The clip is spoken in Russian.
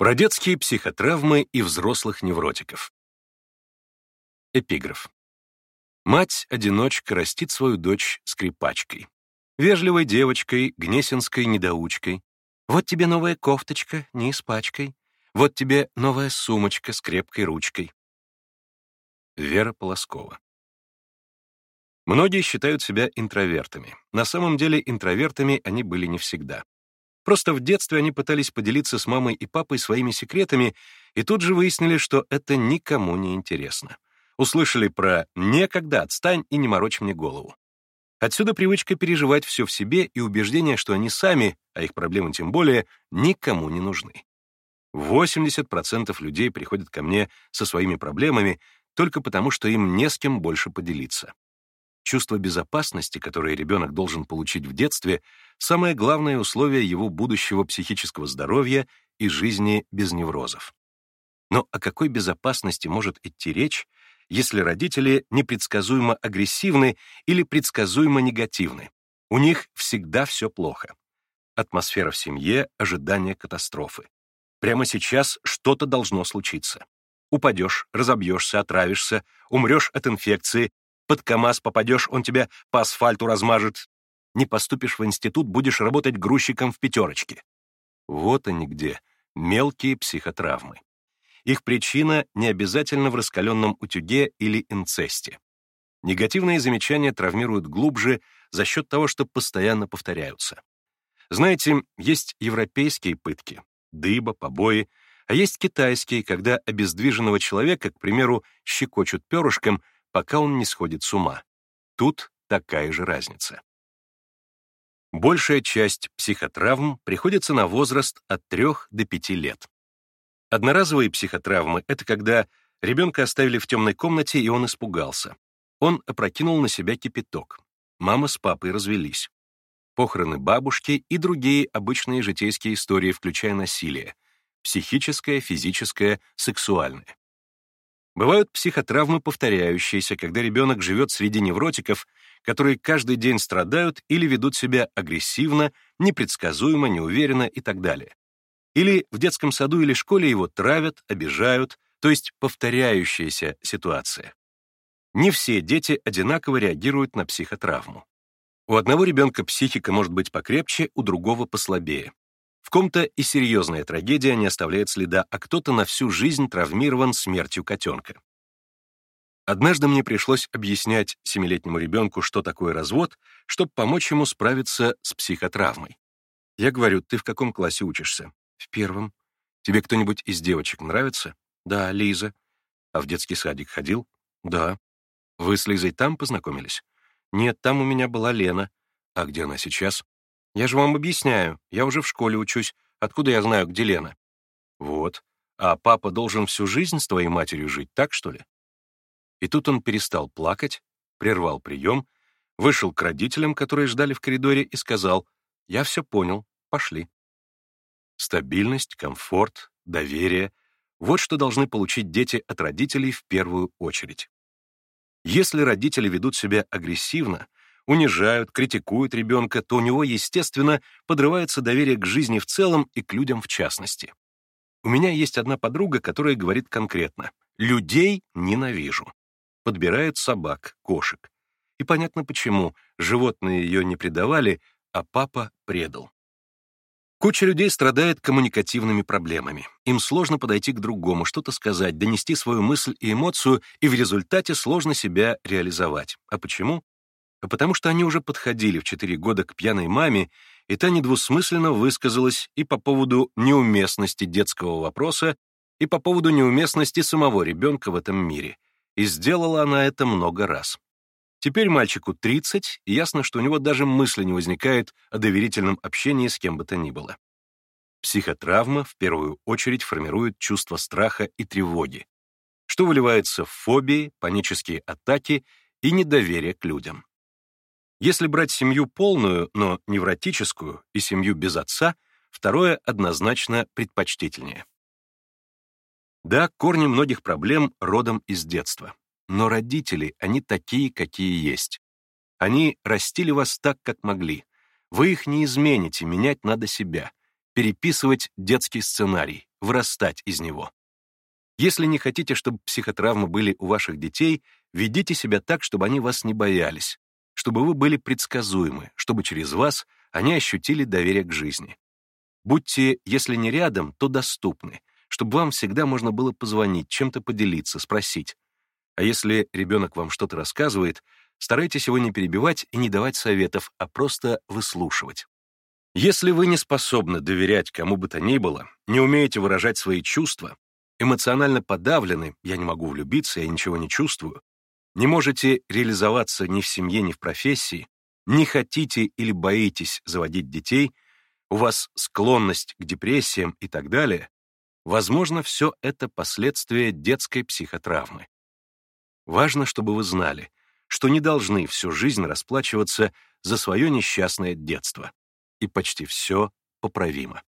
Про детские психотравмы и взрослых невротиков. Эпиграф. Мать-одиночка растит свою дочь скрипачкой. Вежливой девочкой, гнесинской недоучкой. Вот тебе новая кофточка, не испачкай. Вот тебе новая сумочка с крепкой ручкой. Вера Полоскова. Многие считают себя интровертами. На самом деле интровертами они были не всегда. Просто в детстве они пытались поделиться с мамой и папой своими секретами и тут же выяснили, что это никому не интересно. Услышали про «некогда, отстань и не морочь мне голову». Отсюда привычка переживать все в себе и убеждение, что они сами, а их проблемы тем более, никому не нужны. 80% людей приходят ко мне со своими проблемами только потому, что им не с кем больше поделиться. Чувство безопасности, которое ребенок должен получить в детстве, самое главное условие его будущего психического здоровья и жизни без неврозов. Но о какой безопасности может идти речь, если родители непредсказуемо агрессивны или предсказуемо негативны? У них всегда все плохо. Атмосфера в семье, ожидание катастрофы. Прямо сейчас что-то должно случиться. Упадешь, разобьешься, отравишься, умрешь от инфекции, под КАМАЗ попадешь, он тебя по асфальту размажет. Не поступишь в институт, будешь работать грузчиком в пятерочке. Вот они где, мелкие психотравмы. Их причина не обязательно в раскаленном утюге или инцесте. Негативные замечания травмируют глубже за счет того, что постоянно повторяются. Знаете, есть европейские пытки, дыба, побои, а есть китайские, когда обездвиженного человека, к примеру, щекочут перышком, пока он не сходит с ума. Тут такая же разница. Большая часть психотравм приходится на возраст от 3 до 5 лет. Одноразовые психотравмы — это когда ребенка оставили в темной комнате, и он испугался. Он опрокинул на себя кипяток. Мама с папой развелись. Похороны бабушки и другие обычные житейские истории, включая насилие — психическое, физическое, сексуальное. Бывают психотравмы повторяющиеся, когда ребенок живет среди невротиков, которые каждый день страдают или ведут себя агрессивно, непредсказуемо, неуверенно и так далее. Или в детском саду или школе его травят, обижают, то есть повторяющаяся ситуация. Не все дети одинаково реагируют на психотравму. У одного ребенка психика может быть покрепче, у другого послабее. В ком-то и серьезная трагедия не оставляет следа, а кто-то на всю жизнь травмирован смертью котенка. Однажды мне пришлось объяснять семилетнему ребенку, что такое развод, чтобы помочь ему справиться с психотравмой. Я говорю, ты в каком классе учишься? В первом. Тебе кто-нибудь из девочек нравится? Да, Лиза. А в детский садик ходил? Да. Вы с Лизой там познакомились? Нет, там у меня была Лена. А где она сейчас? Я же вам объясняю, я уже в школе учусь. Откуда я знаю, где Лена? Вот. А папа должен всю жизнь с твоей матерью жить, так что ли? И тут он перестал плакать, прервал прием, вышел к родителям, которые ждали в коридоре, и сказал, «Я все понял, пошли». Стабильность, комфорт, доверие — вот что должны получить дети от родителей в первую очередь. Если родители ведут себя агрессивно, унижают, критикуют ребенка, то у него, естественно, подрывается доверие к жизни в целом и к людям в частности. У меня есть одна подруга, которая говорит конкретно «людей ненавижу». Подбирает собак, кошек. И понятно почему. Животные ее не предавали, а папа предал. Куча людей страдает коммуникативными проблемами. Им сложно подойти к другому, что-то сказать, донести свою мысль и эмоцию, и в результате сложно себя реализовать. А почему? А потому что они уже подходили в 4 года к пьяной маме, и та недвусмысленно высказалась и по поводу неуместности детского вопроса, и по поводу неуместности самого ребенка в этом мире. И сделала она это много раз. Теперь мальчику 30, и ясно, что у него даже мысли не возникает о доверительном общении с кем бы то ни было. Психотравма в первую очередь формирует чувство страха и тревоги, что выливается в фобии, панические атаки и недоверие к людям. Если брать семью полную, но невротическую, и семью без отца, второе однозначно предпочтительнее. Да, корни многих проблем родом из детства. Но родители, они такие, какие есть. Они растили вас так, как могли. Вы их не измените, менять надо себя. переписывать детский сценарий, вырастать из него. Если не хотите, чтобы психотравмы были у ваших детей, ведите себя так, чтобы они вас не боялись, чтобы вы были предсказуемы, чтобы через вас они ощутили доверие к жизни. Будьте, если не рядом, то доступны, чтобы вам всегда можно было позвонить, чем-то поделиться, спросить. А если ребенок вам что-то рассказывает, старайтесь его не перебивать и не давать советов, а просто выслушивать. Если вы не способны доверять кому бы то ни было, не умеете выражать свои чувства, эмоционально подавлены, я не могу влюбиться, я ничего не чувствую, не можете реализоваться ни в семье, ни в профессии, не хотите или боитесь заводить детей, у вас склонность к депрессиям и так далее, возможно, все это последствия детской психотравмы. Важно, чтобы вы знали, что не должны всю жизнь расплачиваться за свое несчастное детство и почти все поправимо.